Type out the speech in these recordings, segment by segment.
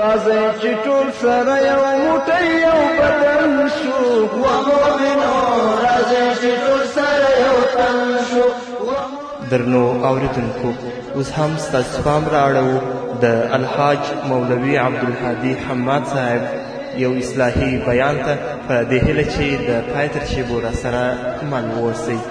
راځئ چې ټول سره یو موټی یو بدن شو ومؤمنو راځئ چې ټول سره یو تن شو درنو اوریدونکو اوس هم ستاسو پام راړو د الحاج مولوي عبدالهادي حماد صاحب یو اصلاحي بیان ته په دې هیله چې د پای تر شیبو راسره مل اوسئ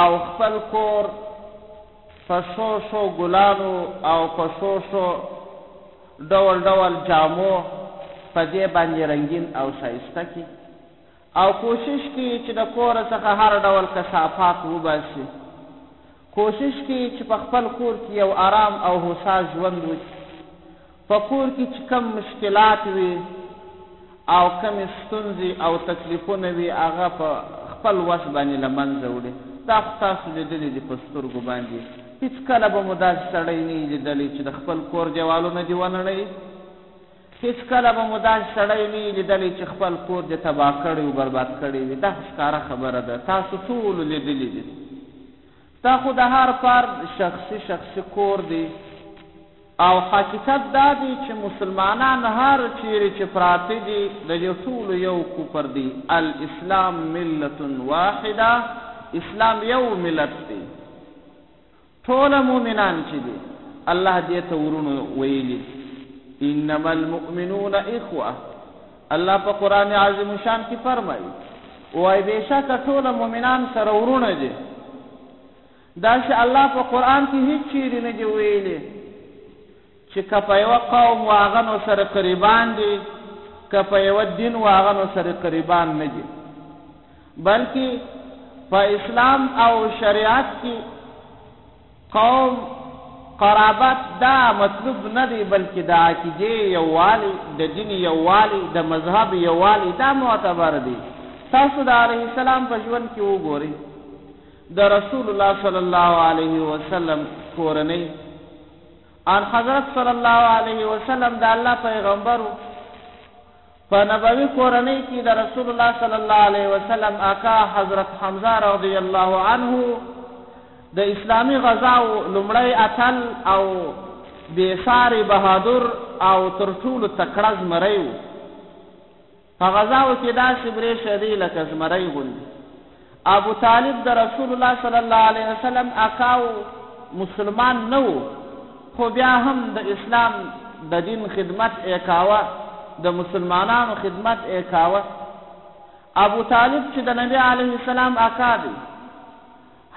او خپل کور په شو شو ګلانو او په شو شو ډول ډول جامو په دې باندې رنګین او ښایسته کړي او کوشش کوي چې د کوره څخه هر ډول کثافات وباسي کوشش کوي چې په خپل کور کې یو ارام او هوسا ژوند وکړي. په کور کې چې کوم مشکلات وي او کومې ستونزې او تکلیفونه وي هغه په خپل وس باندې له منځه وړي دا خو تاسو لیدلي دي په سترګو باندې هیڅکله به مو داسې سړی نه یي لیدلی چې د خپل کور دیوالونه دې ونړوي هیڅکله به مو داسې سړی نه یي لیدلی چې خپل کور دې تباه کړی او برباد کړی وي دا خو ښکاره خبره ده تاسو ټولو لیدلي دي دا خو د هر فرد شخصي شخصي کور دی او حقیقت دا دی چې مسلمانان هر چیرې چې پراته دي د دې ټولو یو کوپر دی، الاسلام ملة واحده، اسلام یو ملت دی، ټوله مؤمنان چې دي الله دې ته ورونو ویلي دي، انما المؤمنون اخوة. الله په قرآن عظیم الشان کې فرمایي، وایي بېشکه ټوله مؤمنان سره وروڼه دي. دا چې الله په قرآن کې هېڅ چېرې نه دي ویلي چې که په یوه قوم و هغه نو سره قریبان دي، که په یوه دین و هغه نو سره قریبان نه دي، بلکې په اسلام او شریعت کې قوم، قرابت دا مطلوب نه دی بلکې د عقیدې یووالی، د دین یووالی، د مذهب یووالی دا معتبر دی. تاسو د علیه السلام په ژوند کې وګورئ، د رسول الله صلی الله علیه وسلم کورنۍ، آنحضرت صلی الله علیه وسلم د الله پیغمبر و، په نبوي کورنۍ کې د رسول الله صلی الله علیه وسلم اکا حضرت حمزه رضی الله عنه د اسلامي غزاو لومړی اتل او بې ساري بهادر او تر ټولو تکړه زمری و. په غزاو کې داسې برېښېدی لکه زمری غوندې. ابو طالب د رسول الله صلی الله علیه وسلم اکا وو، مسلمان نه وو، خو بیا هم د اسلام د دین خدمت ئې کاوه، د مسلمانانو خدمت ئې کاوه. ابو طالب چې د نبي علیه السلام اکا دی،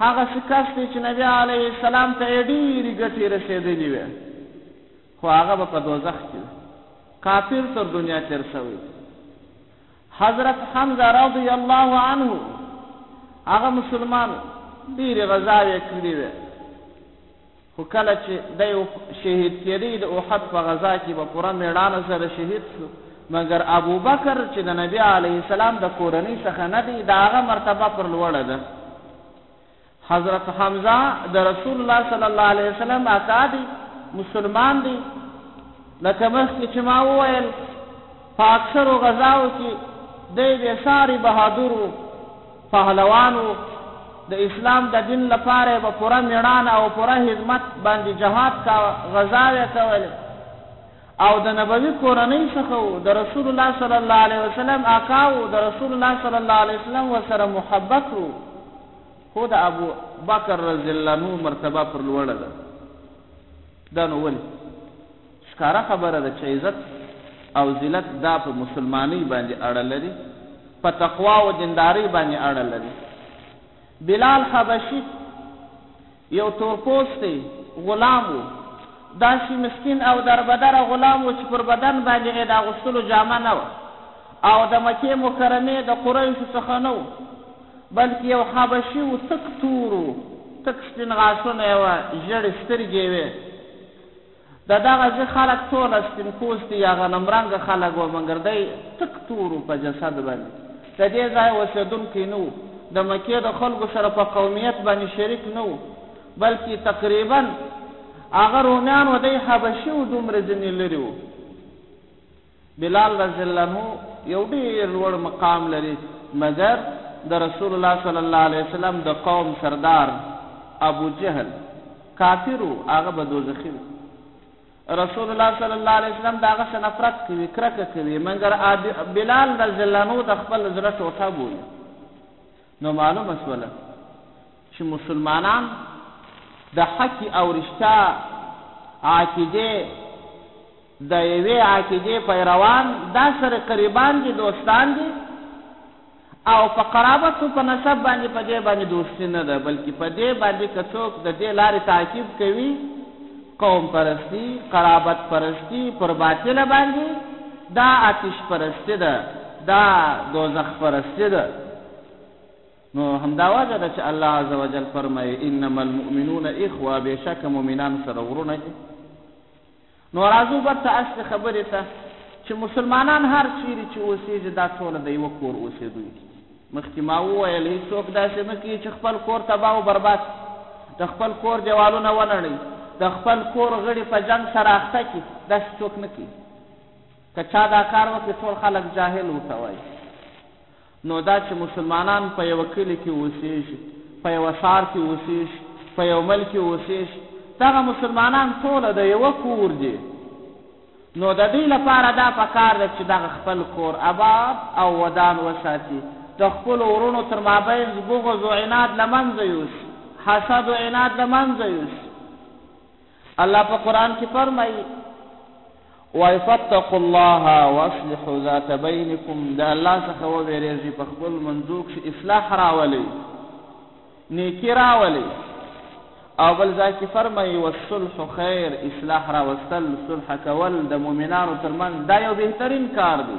هغسې کس دی چې نبي علیه السلام ته ئې ډېري ګټي رسېدلي وې، خو هغه به په دوزخ کې وي، کافر تر دنیا تېر سوی دی. حضرت حمزه رضی الله عنه هغه مسلمان و، ډېرې غزاوې یې کړې وې، خو کله چې دی شهید کېدی د احد په غزا کې په پوره مېړانه سره شهید شو، مګر ابوبکر چې د نبي علیه السلام د کورنۍ څخه نه دی، د هغه مرتبه پر لوړه ده، حضرت حمزه د رسول الله صلی الله علیه وسلم اکا دی، مسلمان دی، لکه مخکې چې ما وویل په اکثرو غزاوو کې دی بې ساری بهادر و، پهلوان و، د اسلام د دین لپاره یې په پوره مېړانه او پوره حدمت باندې جهاد کاوه، غزاوې یې کولې او د نبوي کورنۍ څخه و، د رسول الله صلی الله علیه وسلم اکا و، د رسول الله صلی الله علیه وسلم ورسره محبت و. خو د ابو بکر رضی الله عنه مرتبه پر لوړه ده دا نو ولې؟ ښکاره خبره ده چې عزت او ذلت دا په مسلمانۍ باندې اړه لري، په تقوا او دیندارۍ باندې اړه لري. بلال حبشي. یو تورپوستی غلام وو، داسی مسکین او دربدره غلام وو چی پر بدن باندی ئې د اغوستلو جامه نه وه او د مکې مکرمې د قریشو څخه نه وو بلکه یو حبشی وو، تک تور وو، تک سپین غاښونه ئې وه، ژړې سترګې ئې وې. د دغه ځي خلک ټوله سپين پوستي يا غنم رنګه خلک وه مګر دی تک تور و په جسد باندي د دې ځايه اوسېدونکی نه و د مکې د خلکو سره په قوميت باندي شريک نه و بلکي تقريباً هغه روميان و دی حبشي و دومره ځيني لري و. بلال رضی الله عنه یو ډیر لوړ مقام لري مګر د رسول الله صلی الله علیه وسلم د قوم سردار ابو جهل کافر وو هغه به دوزخي وي رسول الله صلی الله علیه وسلم د هغه څخه نفرت کوي کرکه کوي مګر بلال رضی الله عنه د خپل زړه ټوټه بولي نو معلومه شوله چې مسلمانان د حق او رښتیا عقیده د یوې عقیدې پیروان دا سره قریبان دي، دوستان دي او په قرابت و په نسب باندې په دې باندې دوستي نه ده، بلکې په دې باندې که څوک د دې لارې تعقیب کوي، قوم پرستي، قرابت پرستي پر باطله باندې دا آتش پرستي ده، دا دوزخ پرستي ده. نو همدا وجه ده چې الله عزوجل فرمایي، انما المؤمنون اخوه، بېشکه مؤمنان سره وروڼه دي. نو راځو برته اصلې خبرې ته چې مسلمانان هر چېرې چې اوسېږي دا ټوله د یوه کور اوسېدونکي دي. مخکې ما وویل هېڅوک داسې نه کوي چې خپل کور تباه او برباد کړي، د خپل کور دېوالونه ونړوي، د خپل کور غړي په جنګ سره اخته کړي، داسې څوک نه کوي. که چا دا کار وکړي ټول خلک جاهل ورته وايي. نو دا چې مسلمانان په یوه کلي کې اوسېږي، په یوه ښار کې اوسېږي، په یو ملک کې اوسېږي، دغه مسلمانان ټوله د یوه کور دي، نو د دوی لپاره دا په کار ده چې دغه خپل کور اباد او ودان وساتي، د خپلو وروڼو تر مابینځ بغض و عناد له منځه یوسي، حسد و عناد له منځه یوسي. الله په قرآن کې فرمایي، وایي، فاتقوا الله واصلحوا ذات بینکم، د الله څخه ووېرېږئ، په خپلو منځو کښې اصلاح راولئ، نېکي راولئ. او بل ځای کې فرمایي، والصلح خیر، اصلاح راوستل، صلح کول د مؤمنانو تر منځ دا یو بهترین کار دی.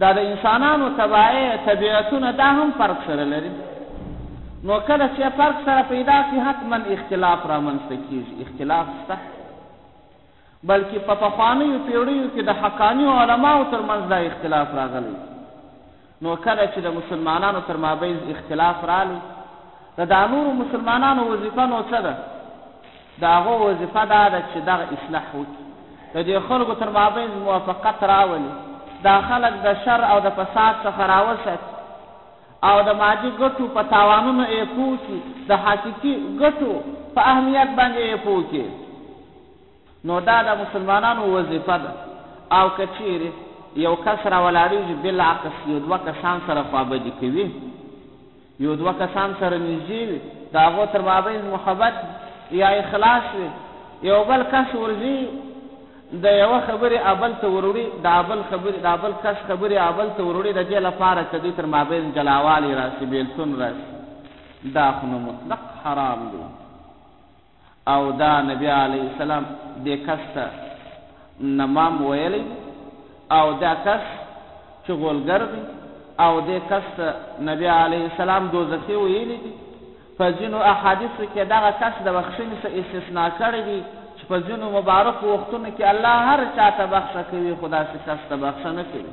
دا د انسانانو طباعې، طبیعتونه دا هم فرق سره لري نو کله چې فرق سره پیدا شي حتما اختلاف رامنځته کیږي، اختلاف شته بلکې په پخوانیو پیړیو کې د حقانیو علماو تر منځ دا اختلاف راغلی نو کله چې د مسلمانانو تر مابینځ اختلاف رالی د دا نورو مسلمانانو وظیفه نو څه ده؟ د هغو وظیفه دا ده چې دغه اصلاح وکړي، د دې خلکو تر مابینځ موافقت راولي، دا خلک د شر او د فساد څخه راوساتي او د مادي ګټو په تاوانونو ئې پوه کړي، د حقیقي ګټو په اهمیت باندې ئې پوه کړي، نو دا د مسلمانانو وظیفه ده او که چیرې یو کس راولاړیږي، بالعکس یو دوه کسان سره خوابدي کوي. يو دوه کسان سره نږدې وي، د هغو تر مابينځ محبت يا اخلاص وي، يو بل کس ورځي د يوه خبرې ابل ته وروړي، د ابل خبرې، د ابل کس خبرې ابل ته وروړي، د دې لپاره که دوی تر مابينځ جلاوالی راشي، بېلتون راشي، دا خو نو مطلق حرام دي. او دا نبی علیه السلام دې کس ته نمام ویلی دی او دا کس چغولګر دی او دې کس ته نبی علیه السلام دوزخي ویلی دی په ځینو احادیثو کې دغه کس د بخښنې څخه استثنا کړې دي چې په ځینو مبارکو وختونو کې الله هر چا ته بخښه کوي خو داسې کس ته بخښه نه کوي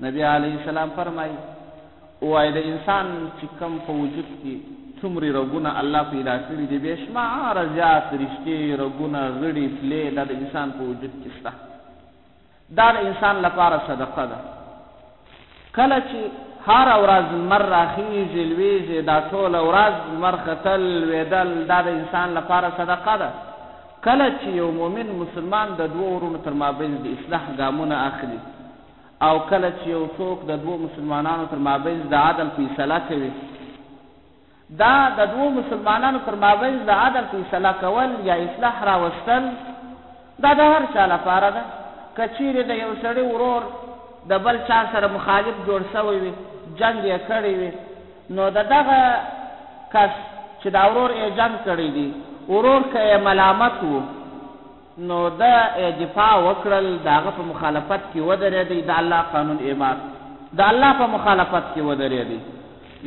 نبی علیه السلام فرمايي، ووايه د انسان چې کوم په وجود کې څومرې رګونه الله پيدا کړي دي، بې شماره زيات رشتې، رګونه، غړي، پلې دا د انسان په وجود کې شته. دا د انسان لپاره صدقه ده. کله چې هره ورځ لمر راخيژي، لويژي، دا ټوله ورځ لمر ختل، لوېدل دا د انسان لپاره صدقه ده. کله چې يو مؤمن مسلمان د دوو ورونو تر مابينځ د اصلاح ګامونه اخلي، او کله چې یو څوک د دوو مسلمانانو تر مابینځ د عدل فیصله کوي، دا د دوو مسلمانانو تر مابینځ د عدل فیصله کول یا اصلاح راوستل دا د هر چا لپاره ده، که چیرې د یو سړي ورور د بل چا سره مخالف جوړ شوی وي، جنګ یې کړی وي، نو د دغه کس چې دا ورور یې جنګ کړی دی، ورور که یې ملامت و، نو ده ئې دفاع وکړل، د هغه په مخالفت کي ودرېدئ، د الله قانون ئې مات کړ، د الله په مخالفت کي ودرېدئ،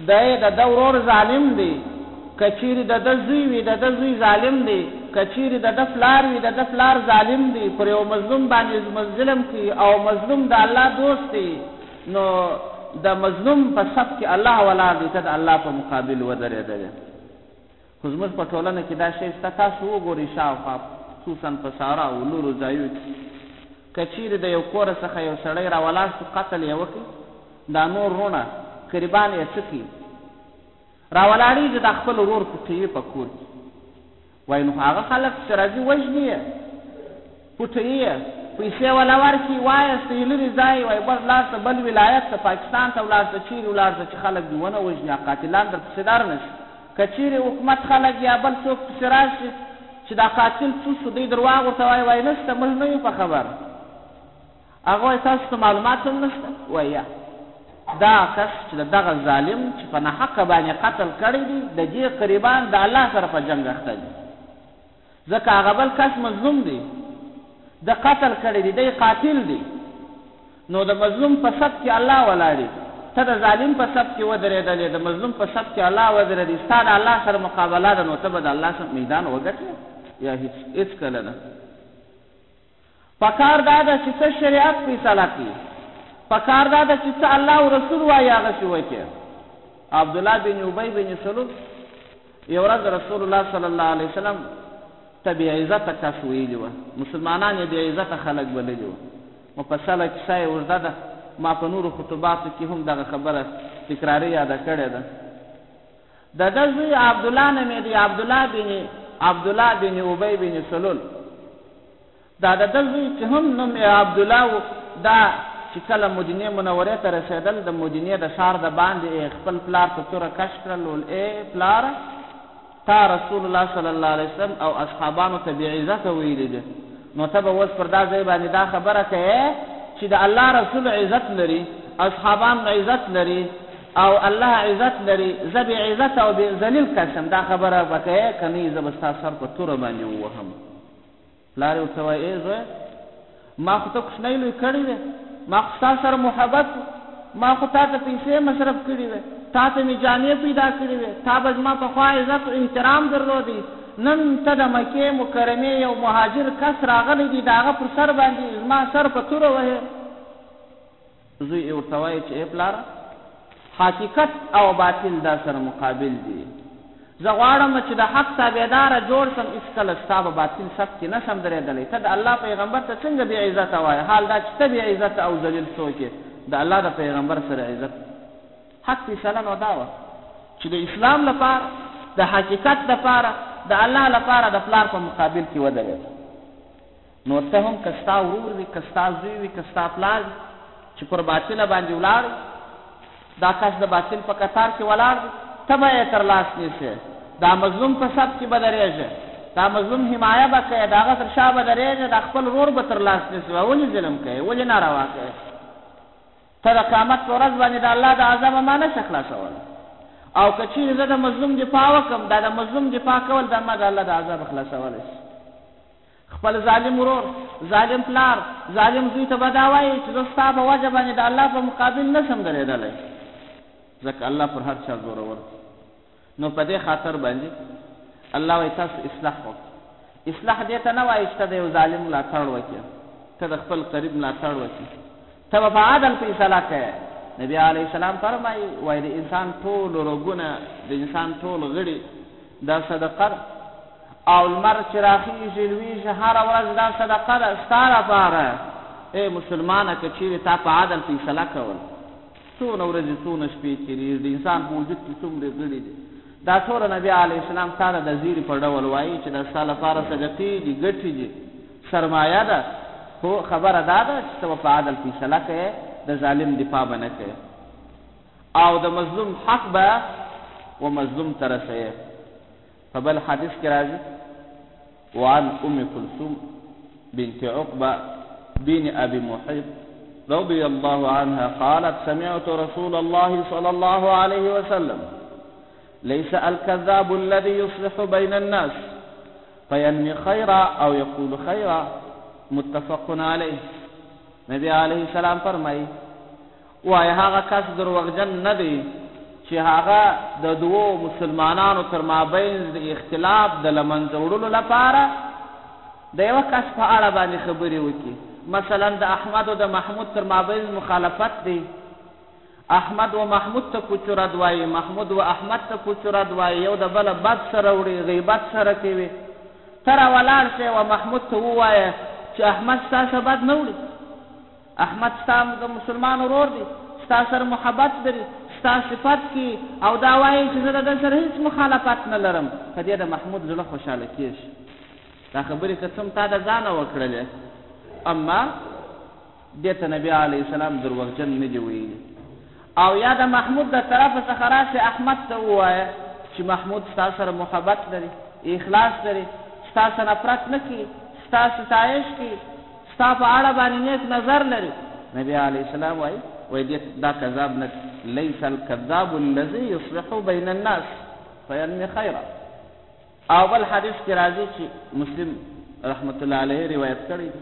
دی د ده ورور ظالم دی، که چیري د ده زوی وي، د ده زوی ظالم دی، که چیري د ده پلار وي، د ده پلار ظالم دی، پر یو مظلوم باندي ظلم کوي او مظلوم د الله دوست دی، نو د مظلوم په صف کي الله ولاړ دی، ته د الله په مقابل ودرېدلې. خو زموږ په ټولنه کې دا شی شته، تاسو وګورئ شاوخوا خصوصاً په سارا او لورو ځایو کې که چیرې د یو کوره څخه یو سړی را ولاړ شو قتل یې وکړي دا نور روڼه قریبان یې څه کوي را ولاړیږي دا خپل ورور پټوي په کور کې وایي نو هغه خلک چې راځي وژني یې. پټييه پيسې وله ورکي وايه ستي لري ځاي واي بر لاړ شه بل ولايت ته پاکستان ته ولاړ شه چيري ولاړ شه چي خلک دي ونه وژني يا قاتلان در پسې در نه شي که چيري حکومت خلک يا بل څوک پسې راشي چي دا قاتل څوک شو دوي درواغ ورته واي واي نشته موږ نه يو په خبر هغه واي تاسو ته معلومات هم نشته واي يا دا کس چي دغه ظالم چي په ناحقه باندې قتل کړي دي ددي قريبان د الله سره په جنګ اخته دي. ځکه هغه بل کس مظلوم دی ده قتل کړی دی دی قاتل دی نو د مظلوم په صف کې الله ولاړ دی ته د ظالم په صف کې ودرېدلې د مظلوم په صف کې الله ودرېدی ستا د الله سره مقابله ده نو ته به د الله سره میدان وګټې یا هیڅ هیڅکله نه پکار دا ده چې ته شريعت فيصله کړي پکار دا ده چې څه الله او رسول وايي هغسې وکړې عبدالله بن ابي بن سلول يو ورځ رسول الله صلی الله عليه وسلم ته بې عزته کس ويلي وه مسلمانان يې بې عزته خلک بللي وه مفصله کیسه یې اوږده ده ما په نورو خطباتو کې هم دغه خبره تکراري یاده کړې ده د ده زوی عبدالله نومېدی، عبدالله بن عبدالله بن ابی بن سلول، دا د ده زوی چې هم نوم یې عبدالله و، دا چې کله مدینې منورې ته رسېدل، د مدینې د ښار د باندې ئې خپل پلار ته توره کش کړل، ول ئې پلاره! تا رسول الله صلی الله علیه وسلم او اصحابانو ته بې عزته ویلي دي، نو ته به اوس پر دا ځای باندې دا خبره کوې چې د الله رسول عزت لري، اصحابان عزت لري، او الله عزت لري زه بي عزت او بي ذليل کس يم دا خبره به کيې که نه يي زه به ستا سر په توره باندي ووهم پلار يې ورته وايي اې زويه ما خو ته کوچنی لوی کړي وې ما خو ستا سره محبت وو ما خو تاته پيسې مصرف کړي وې تاته مي جامې پيدا کړي وې تا به زما پخوا عزت او احترام درلودی نن ته د مکې مکرمې يو مهاجر کس راغلی دی د هغه پر سر باندي زما سر په توره وهې زوی ئې ورته وايي چې اې پلاره! حقیقت او باطل دا سره مقابل دي، زه غواړم چې د حق تابعدار جوړ شم، هیڅکله ستا په باطل صف کې نه شم درېدلی، ته د الله پیغمبر ته څنګه بې عزته وایې، حال دا چې ته بې عزته او ذلیل څوک یې، د الله د پیغمبر سره عزت. حق فیصله نو دا وه چې د اسلام لپاره، د حقیقت لپاره، د الله لپاره د پلار په مقابل کې ودرېده. نو ته هم که ستا ورور وي، که ستا زوی وي، که ستا پلار وي، چې پر باطله باندې ولاړ وي، دا کس د باطل په کتار کې ولاړ دی، ته به یې تر لاس نیسې، دا مظلوم په صف کې به درېږې، دا مظلوم حمایه به کوې، د هغه تر شا به درېږې، دا خپل ورور به تر لاس نیسې، وایې ولې ظلم کوې، ولې ناروا کوې، ته د قیامت په ورځ باندې د الله د عذابه ما نه شې خلاصولی، او که چېرې زه د مظلوم دفاع وکړم، دا د مظلوم دفاع کول دا ما د الله د عذابه خلاصولی شي. خپل ظالم ورور، ظالم پلار، ظالم زوی ته به دا وايې چې زه ستا په وجه باندې د الله په مقابل نه شم درېدلی، ځکه الله پر هر چا زورور دی. نو په دې خاطر باندې الله وايي، تاسو اصلاح وکړئ. اصلاح دې ته نه وايي چې ته د یو ظالم ملاتړ وکړې، ته د خپل قریب ملاتړ وکړې، ته به په عدل فیصله کوې. نبي علیه السلام فرمایي، وایي د انسان ټول رګونه، د انسان ټول غړي دا صدقه ده او لمر چې راخېژي لوېږي هره ورځ دا صدقه ده ستا لپاره. ای مسلمانه! که چېرې تا په عدل فیصله کول، څونه ورځې څونه شپې تېرېږي، د انسان په وجود کې څومرې غړي دي، دا ټوله نبي علیه السلام تا ته د زېري په ډول وایي چې دا ستا لپاره صدقې دي، ګټې دي. سرمایه ده خو خبره دا ده چې ته به په عدل فیصله کوې د ظالم دفاع به نه کوې او د مظلوم حق به و مظلوم ته رسوې په بل حدیث کې راځي وعن ام کلثوم بنت عقبه بن ابي محيط رضي الله عنها قالت سمعت رسول الله صلى الله عليه وسلم ليس الكذاب الذي يصلح بين الناس فینوی خیرا او یقول خیرا متفق علیه نبی علیه السلام فرمایي، وایه هغه کس دروغجن نه دی چې هغه د دوو مسلمانانو تر مابینځ د اختلاف د له منځه وړلو لپاره د یوه کس په اړه باندې خبرې وکړي، مثلا د احمد او د محمود تر مابینځ مخالفت دی، احمد و محمود ته کوچورد وايي، محمود و احمد ته کوچورد وايي، يو د بله بد سره وړي، غيبت سره کوي. ته را ولاړ سه و محمود ته ووايه چې احمد ستا سه بد نه وړي. احمد ستا د مسلمان ورور دی، ستا سره محبت لري، ستا صفت کوي او دا وايي چې زه د ده سره هيڅ مخالفت نه لرم. په دې د محمود زړه خوشحاله کېږي. دا خبرې که څه هم تا د ځانه وکړلې، اما. دې ته نبي عليه السلام دروغجن نه دي ويلي او يا د محمود د طرف څخه راشي احمد ته ووايه چې محمود ستا سره محبت لري اخلاص لري ستا څخه نفرت نه کوي ستا ستايش کوي ستا په اړه باندې نيک نظر لري نبي عليه السلام وايي وای دې دا کذاب نه ليس الكذاب الذي يصلح بين الناس فينمي خيرا او بل حدیث کې راځي چې مسلم رحمت الله علیه روایت کړی دی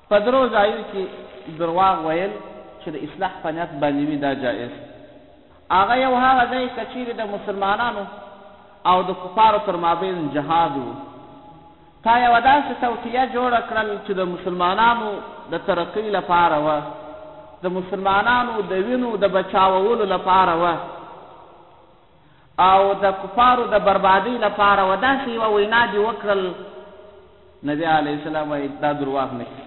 په درو ځايو کي درواغ ويل چي د اصلاح په نيت باندي وي دا جائز دي هغه يو هغه ځای که چيري د مسلمانانو او د کفارو تر مابين جهاد وو تا يوه داسي توطيه جوړه کړل چي د مسلمانانو د ترقي لپاره وه د مسلمانانو د وينو د بچاوولو لپاره وه او د کفارو د بربادۍ لپاره و داسې یوه وینا دې وکړل، نبي علیه السلام وایي، دا درواغ نه دي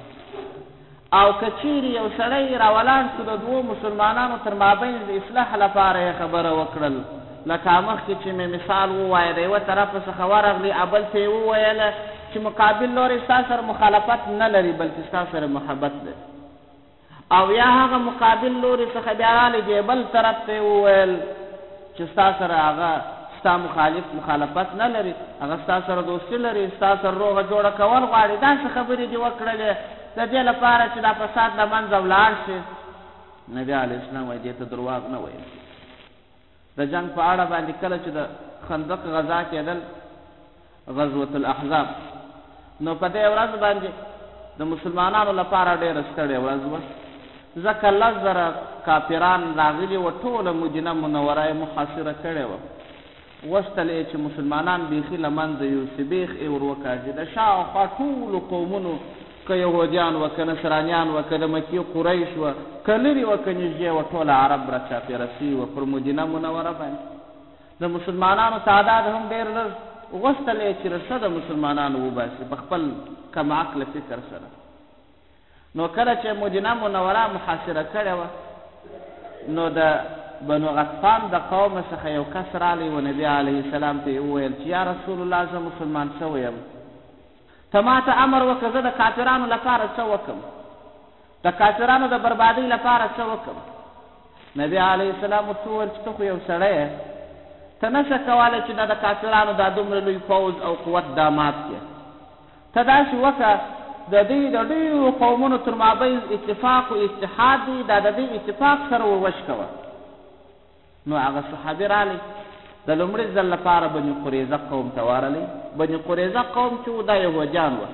او که چېرې یو سړی را ولاړ شو د دوو مسلمانانو تر مابینځ د اصلاح لپاره یې خبره وکړل لکه مخکې چې مې مثال ووایه د یوه طرف څخه ورغلې او بل ته یې وویل چې مقابل لوری ستا سره مخالفت نه لري بلکې ستا سره محبت لري. او یا هغه مقابل لوري څخه بیا رالی دې بل طرف ته یې وویل چې ستا سره هغه ستا مخالف مخالفت نه لري هغه ستا سره دوستي لري ستا سره روغه جوړه کول غواړي داسې خبرې دې وکړلې د دې لپاره چې دا فساد له منځه ولاړ شي نبي علیه السلام وایي دې ته درواغ نه ویل کېږي د جنګ په اړه باندې کله چې د خندق غزا کېدل، غزوة الاحزاب، نو په دې ورځ باندې د مسلمانانو لپاره ډېره ستړې ورځ وه، ځکه لس زره کافران راغلي وو، ټوله مدینه منوره یې محاصره کړې وه، غوښتل یې چې مسلمانان بیخي له منځه یوسي، بیخ یې وروکاږي، د شا او خوا ټولو قومونو، که یهودیان وه، که نصرانیان وه، که د مکې قریش وه، که لرې وه، که نژدې وه، ټول عرب را چاپېره شوي وه، پر مدینه منوره باندې د مسلمانانو تعداد هم ډېر لږ و، غوښتل یې چې رسه د مسلمانانو وباسي په خپل کم عقله فکر سره نو کله چې مدینه منوره محاصره کړې وه نو د بنو غطفان د قوم څخه یو کس رالی و نبی علیه السلام ته یې وویل چې یا رسول الله زه مسلمان شوی یم ته ماته امر وکړه زه د کافرانو لپاره څه وکړم؟ د کافرانو د بربادۍ لپاره څه وکړم؟ نبي علیه السلام ورته وویل چې ته خو یو سړی یې، ته نه شې کولی چې دا د کافرانو دا دومره لوی پوځ او قوت دا مات کړې. ته داسې وکړه، د دوی د ډېرو قومونو تر مابینځ اتفاق و اتحاد دی، دا د دوی اتفاق سره ور وشکوه. نو هغه صحابي رالی د لومړي ځل لپاره بني قريظه قوم ته ورلی، بني قريظه قوم چې وو دا يهوديان وه،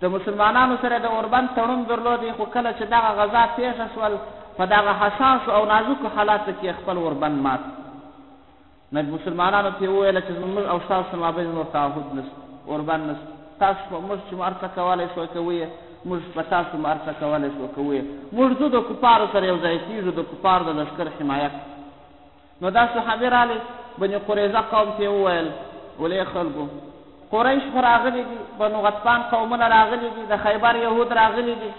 د مسلمانانو سره د اوربند تړون درلودی، خو کله چې دغه غزا پېښه سول په دغه حساسو او نازکو حالاتو کې يې خپل اوربند مات کړ، نو مسلمانانو ته يې وويل چې زموږ او ستاسو مابين نور تعهد نشته، اوربند نشته. تاسو په موږ چی مرسته کولای شوی کوی موږ په تاسو مرسته کولای شوی کوی موږ ځو د کفارو سره یوځای کیږو د کفارو د لشکر حمایه کړو نو دا صحابی رالی بنی قریظه قوم ته وویل ولی خلکو قریش خو راغلی دی بنو غطفان قومونه راغلی دی د خیبر یهود راغلی دی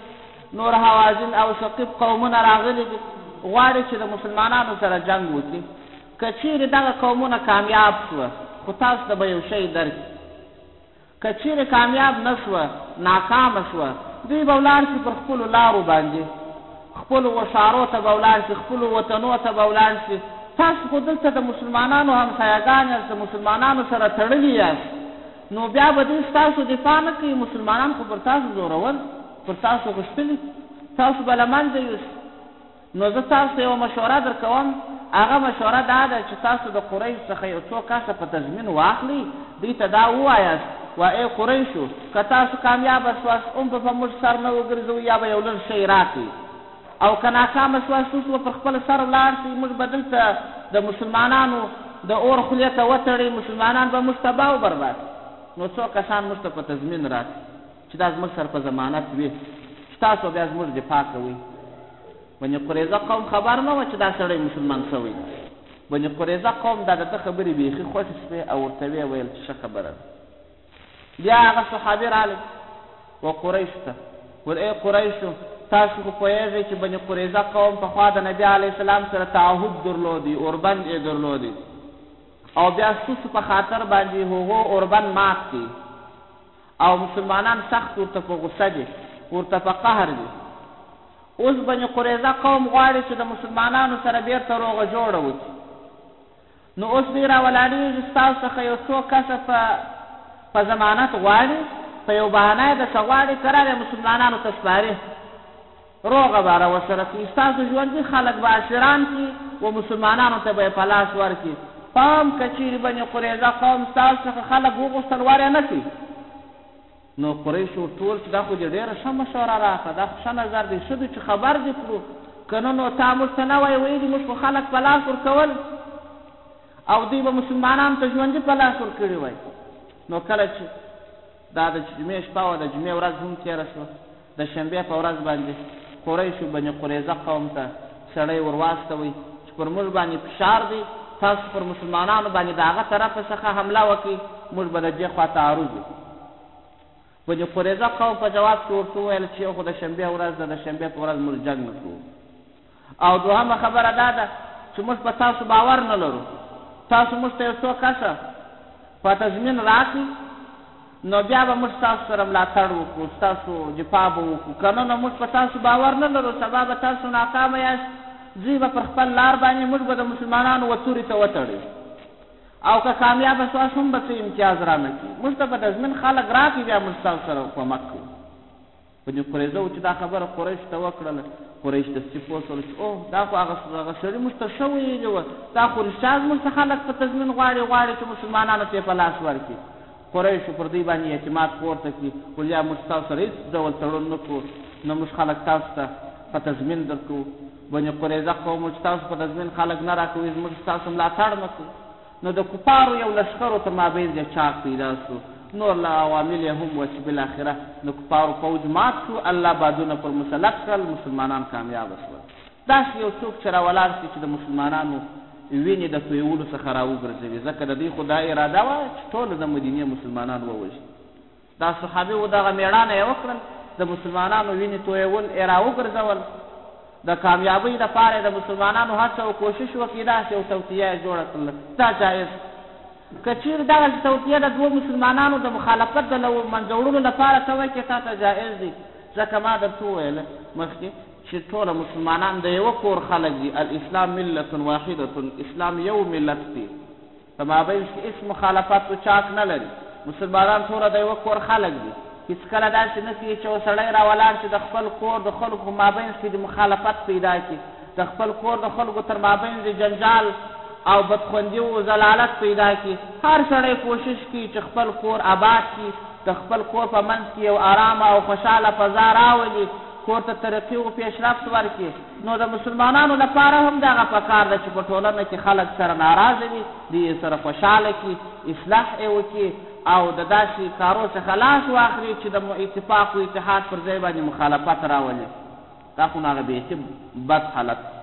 نور حوازن او ثقیب قومونه راغلی دی غواړی چی د مسلمانانو سره جنګ وکی که چیری دغه قومونه کامیاب شوه خو تاسو ته به یو شی درکی که چیرې کامیاب نه شوه، ناکامه شوه، دوی به ولاړ شي پر خپلو لارو باندې، خپلو وښارو ته به ولاړ شي، خپلو وطنو ته به ولاړ شي، تاسو خو دلته د مسلمانانو همسایه ګان یاست، د مسلمانانو سره تړلي یاست، نو بیا به دوی ستاسو دفاع نه کوي، مسلمانان خو پر تاسو زورور دي، پر تاسو غښتلي دي، تاسو به له منځه یوسي. نو زه تاسو ته یوه مشوره درکوم، هغه مشوره دا ده چې تاسو د قریش څخه یو څو کسه په تضمین واخلئ، دوی ته دا ووایاست، وا ای قریشو! که تاسو کامیابه شواست، هم به په موږ سر نه وګرځوئ یا به یو لږ شی راکړئ، او که ناکامه شواست، تاسو به پر خپل سر ولاړ شئ، موږ به دلته د مسلمانانو د اور خولې ته وتړئ، مسلمانان به موږ تباه او برباد کړي، نو څو کسان موږ ته په تضمین راکړئ. چې دا زموږ سره په ضمانت وي چې تاسو بیا زموږ دفاع کوئ. بني قریظه قوم خبر نه وه چې دا سړی مسلمان شوی دی. بني قریظه قوم دا د ده خبرې بیخي خوښې شوې او ورته ویې ویل چې ښه خبره ده. بیا هغه صحابي راغی و قریشو ته ویل ای قریشو تاسو خو پوهېږئ چې بني قریظه قوم پخوا د نبي علیه السلام سره تعهد درلودی اوربند یې درلودی او بیا ستاسو په خاطر باندې هغو اوربند مات کړي او مسلمانان سخت ورته په غصه دي، ورته په قهر دي. اوس بني قریظه قوم غواړي چې د مسلمانانو سره بېرته روغه جوړه وکړي. نو اوس دوی راولاړېږي، ستاسو څخه یو څو کسه په په ضمانت غواړي، په یو بهانه یې درڅخه غواړي، که راغی مسلمانانو ته سپاري. روغه به راوسره کی ستاسو ژوندی خلک به اسیران کی و مسلمانانو ته به یې په لاس ورکی پام که چیری بنی قریظه قوم ستاسو څخه خلک وغوښتل وار یې نه کی نو قریشو ټول چی دا خو دی ډیره ښه مشوره راکړه دا خو ښه نظر دی ښه دی چی خبر دی کړو که نه نو تا موږ ته نه وای ویلی موږ خو خلک په لاس ورکول او دوی به مسلمانانو ته ژوندی په لاس ورکړی وای نو کله چی دا د جمعې شپه وه، د جمعې ورځ هم تېره شوه، د شنبې په ورځ باندې قريشو بني قريظه قوم ته سړی ور واستوئ چې پر موږ باندې فشار دی، تاسو پر مسلمانانو باندې د هغه طرفه څخه حمله وکړئ، موږ به د دې خوا تعرض وکړو. بني قريظه قوم په جواب کې ورته وويل چې يو خو د شنبې ورځ ده، د شنبې په ورځ موږ جنګ نه کوو. او دوهمه خبره دا ده چې موږ په تاسو باور نه لرو، تاسو موږ ته یو څو کسه په تضمین راکړئ نو بیا به موږ ستاسو سره ملاتړ وکړو، ستاسو دفاع به وکړو، که نه نو موږ په تاسو باور نه لرو، سبا به تاسو ناکامه یاست، ځئ به پر خپل لار باندې، موږ به د مسلمانانو و توري ته وتړئ او که کامیابه شواست هم به څه امتیاز رانه کړي، موږ ته په تضمین خلک راکړئ بیا موږ ستاسو سره کمک کوو. بني قریظه وو چې دا خبره قریشو ته وکړله، قریش دستي پوه شول چې اوه دا خو هغه هغه سړي موږ ته ښه ویلي وه، دا خو رښتیا زموږ څخه خلک په تضمین غواړي، غواړي چې مسلمانانو ته یې په لاس ورکړي، قریشو پر دوی باندې اعتماد پورته کړي، ولیا موږ ستاسو سره هیڅ ډول تړون نه کوو، نه موږ خلک تاسو ته په تضمین درکوو، بني قریظه قوم وو چې تاسو په تضمین خلک نه راکوئ، موږ ستاسو ملاتړ نه کوو. نو د کفارو یو لښکرو تر مابین دی چاک پیدا شو نور لا عوامل یې هم وه چې بالاخره د کفارو پوځ مات شو الله بادونه پر مسلط کړل مسلمانان کامیاب شول داسې یو څوک چې را ولاړ شي چې د مسلمانانو وینې د تویولو څخه را وګرځوي ځکه د دوی خو دا اراده وه چې ټول د مدینې مسلمانان ووژني. دا صحابي وو دغه مېړانه يې وکړل د مسلمانانو وينې تويول يې راوګرځول د کاميابۍ لپاره يې د مسلمانانو هڅه او کوشش وکړي داسې يو توطيه يې جوړه کړل دا جائز که چېرې دغسې توطيه د دوو مسلمانانو د مخالفت د له منځه وړلو لپاره ته وکړې تا ته جائز دي ځکه ما درته وويل مخکې چې ټوله مسلمانان د يوه کور خلک دي الاسلام ملة واحدة اسلام يو ملت دی په مابينځ کې هيڅ مخالفت و چاک نه لري، مسلمانان ټوله د يوه کور خلک دي، هيڅکله داسې نه کيږي چې يو سړی را ولاړ شي د خپل کور د خلکو په مابينځ کې دې مخالفت پيدا کړي، د خپل کور د خلکو تر مابينځ دې جنجال او بدخوندي و ضلالت پيدا کړي، هر سړی کوشش کوي چې خپل کور اباد کړي، د خپل کور په منځ کې يو ارامه او خوشحاله فضا راولي، کور ته ترقي و پيشرفت ورکړي. نو د مسلمانانو لپاره هم دغه په کار ده چې په ټولنه کې خلک سره ناراضه وي، دوی یې سره خوشحاله کړي، اصلاح یې وکړي او د داسې کارو څخه لاس واخلي چې د اتفاق و اتحاد پر ځای باندې مخالفت راولي. دا خو نو هغه بیخي بد حالت دی.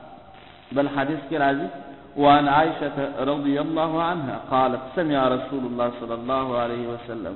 بل حدیث کې راځي، وعن عائشة رضی الله عنها قالت، سمع رسول الله صلی الله علیه وسلم،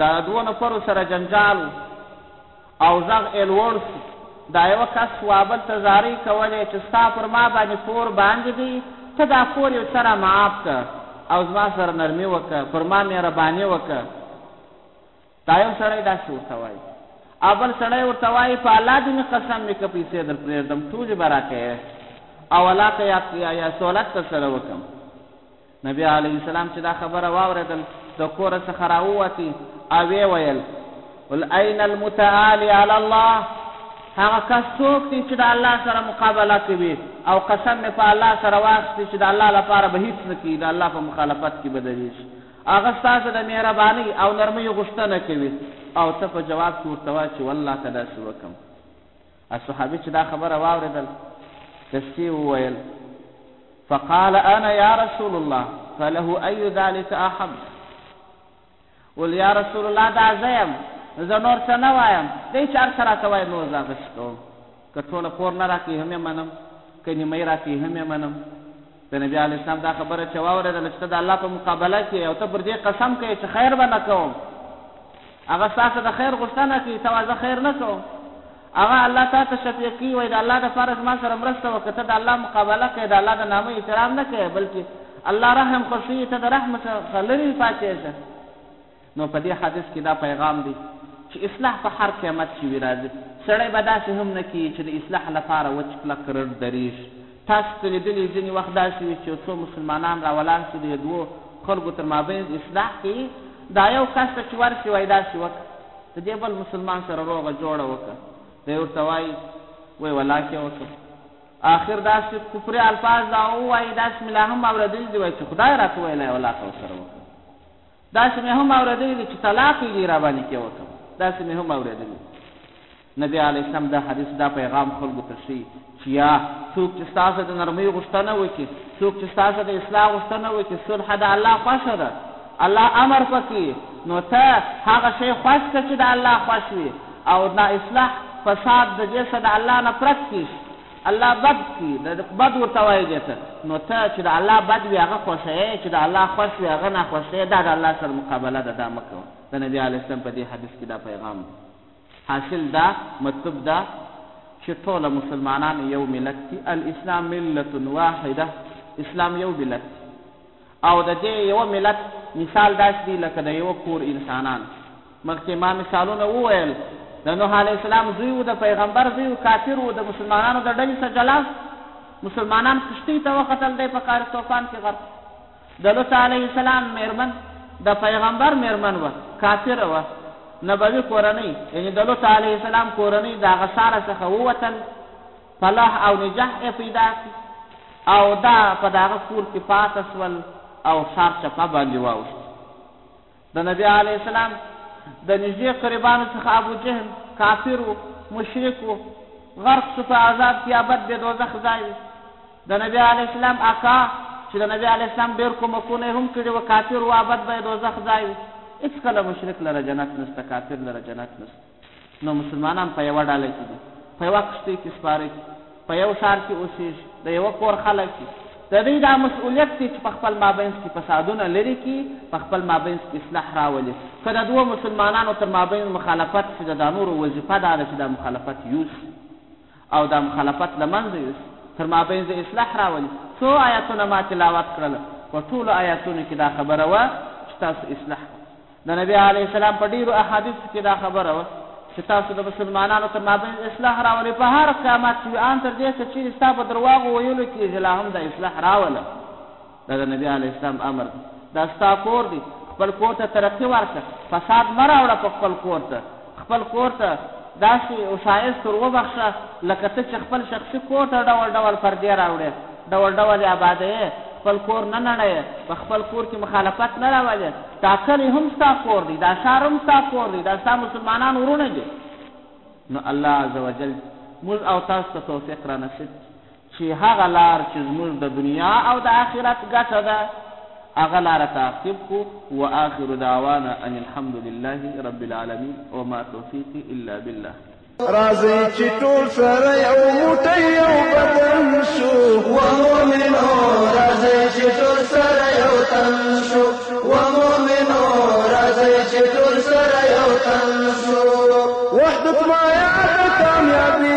د دوو نفرو سره جنجال و او غږ ئې لوړ شو. دا یوه کس وا بل ته زارۍ کولې چې ستا پر ما باندې پور باندې دی، ته دا پور یو څه را معاف که او زما سره نرمي وکه، پر ما مهرباني وکه. دا یو سړی داسې ورته وایي. او بل سړی ورته وایي، په الله دې مې قسم وي که پیسې در پرېږدم ټولې به راکیې او علاقه یا سهولت در سره وکم. نبي علیه السلام چې دا خبره واورېدل د کوره څخه راووتی او ویې ویل، قل اين المتعالي علی الله هغه کس څوک دی چې د الله سره مقابله کوي او قسم مې په الله سره واخیستی چې د الله لپاره به هیڅ نه کوي د الله په مخالفت کې به درېږي هغه ستاسو د مهربانۍ او نرمۍ غوښتنه کوي او ته په جواب کې ورته وایه چې والله که داسې وکړم هغه صحابي چې دا خبره واورېدل دستي یې وویل، فقال انا یا رسول الله فله ای ذلک احب ول یا رسول الله دا زه یم زه نور څه نه وایم دی چې هر څه راته وایي نور زه هغسې کوم که ټوله پور نه راکوي هم یې منم که نیمۍ راکوي هم یې منم د نبي علیه السلام دا خبره چې واورېدله چې ته د الله په مقابله کې یې او ته پر دې قسم کوې چې خیر به نه کوم، هغه ستا څخه د خیر غوښتنه کوي، ته وایې زه خیر نه کوم، هغه الله تا ته شفیع کوي، وایي د الله لپاره زما سره مرسته وکړه، ته د الله مقابله کوې، د الله د نامه احترام نه کوې، بلکې الله رحم خوښوي، ته د رحم څخه لرې پاتې شه. نو په دې حديث کي دا پيغام دی چي اصلاح په هر قيمت چي وي راځي سړی به داسي هم نه کيږي چي د اصلاح لپاره وچ کلک رډ دريږي تاسو ته ليدلي ځيني وخت داسي وي چي يو څو مسلمانان را ولاړ سي د يو دوو خلګو تر مابينځ اصلاح کوي دا يو کس ته چي ورسي وايي داسي وکه د دې بل مسلمان سره روغه جوړه وکه دی ورته وايي وي ولاک يې وکه آخر داسي کفري الفاظ دا ووايي داسي مي لا هم اورېدلي دي وايي چي خدای راته ويلي ولاک ورسره وکه داسې مې هم اورېدلي دي چې طلاق يې دې راباندې کې وکړ، داسې مې هم اورېدلي دي. نبي عليه السلام دا حديث، دا پيغام خلکو ته ښيي چې يا څوک چې ستا څخه د نرمۍ غوښتنه وکړي، څوک چې ستا څخه د اصلاح غوښتنه وکړي، صلح د الله خوښه ده، الله امر په کې، نو ته هغه شی خوښ کړه چې د الله خوښ وي او نا اصلاح، فساد، د دې څخه د الله نه پرک کېږي. الله بد کي د بد ورته وايي دې ته نو ته چې د الله بد وي هغه خوښوې چې د الله خوښ وي هغه ناخوښوې دا د الله سره مقابله ده دا مه کوه د نبي عليه السلام په دې حديث کي دا پيغام دی حاصل دا مطلب دا چې ټوله مسلمانان يو ملت دي الاسلام ملة واحده اسلام يو ملت دي او د دې یوه ملت مثال داسې دی لکه د یوه کور انسانان. مخکې ما مثالونه وویل، د نوح علیه السلام زوی و، د پیغمبر زوی و، کافر و، د مسلمانانو د ډلې څخه جلا شو، مسلمانان کښتۍ ته وختل، دی په قار طوفان کې غرق شو. د لوط علیه السلام مېرمن د پیغمبر مېرمن وه، کافره وه، نبوي کورنۍ یعنې د لوط علیه السلام کورنۍ د هغه څاره څخه ووتل، فلاح او نجاح ئې پيدا کړ او دا په داغه کور کي پاته سول او ښار چپه باندي واوښت. د نبي عليه السلام د نژدې قريبانو څخه ابوجهل، کافر وو، مشرک وو، غرق سو په عذاب کي ابد د دوزخ ځای دی. د نبي عليه السلام اکا چي د نبي عليه السلام ډېر کومکونه ئې هم کړي وه کافر وو ابد به ئې دوزخ ځای وي. هيڅکله مشرک لره جنت نسته کافر لره جنت نسته. نو مسلمانان په یوه ډله کې دي، په یوه کښتۍ کې سپاره دي، په یو ښار کې اوسېږي، د یوه کور خلک دي، د دوی دا مسؤلیت دی چې په خپل مابینځ کې فسادونه لرې کړي، په خپل مابینځ کې اصلاح راولي، که د دوو مسلمانانو تر مابینځ مخالفت شي، د دا نورو وظیفه دا ده چې دا مخالفت یوسي. او دا مخالفت له منځه یوسي، تر مابینځ اصلاح راولي، څو آیاتونه ما تلاوت کړل، په ټولو آیاتونو کې دا خبره وه چې تاسو اصلاح وکړئ، د نبي علیه السلام په ډېرو احادیثو کې دا خبره وه چې تاسو د مسلمانانو تر مابینځ اصلاح راولئ، په هر قیامت کې وي، آن تر دې که چېرې ستا په درواغو ویلو کې یې لا هم دا اصلاح راوله. دا د نبی علیه السلام امر دی دا ستا کور دی خپل کور ته ترقي ورکړه فساد مه راوړه په خپل کور ته خپل کور ته داسې اوسایز تر وبخښه لکه ته چې خپل شخصي کور ته ډول ډول پردې راوړې ډول ډول یې ابادوې خپل کور نه نړوې په خپل کور کې مخالفت نه راولې دا کلی هم ستا کور دی دا ښار هم ستا کور دی دا ستا مسلمانان وروڼه دي نو الله عز وجل موږ او تاسو ته توفیق را نصیب کړي چي هغه لار چي زموږ د دنيا او د آخرت ګټه ده هغه لاره تعقيب کړو وآخر دعوانا ان الحمد لله رب العالمين وما توفيقي الا بالله. راځئ چې ټول سره یو موټی یو بدن شو و مؤمنو راځئ چې ټول سره یو تن شو و مؤمنو راځئ چې ټول سره یو تن شو وحدت ما یاد کامیابی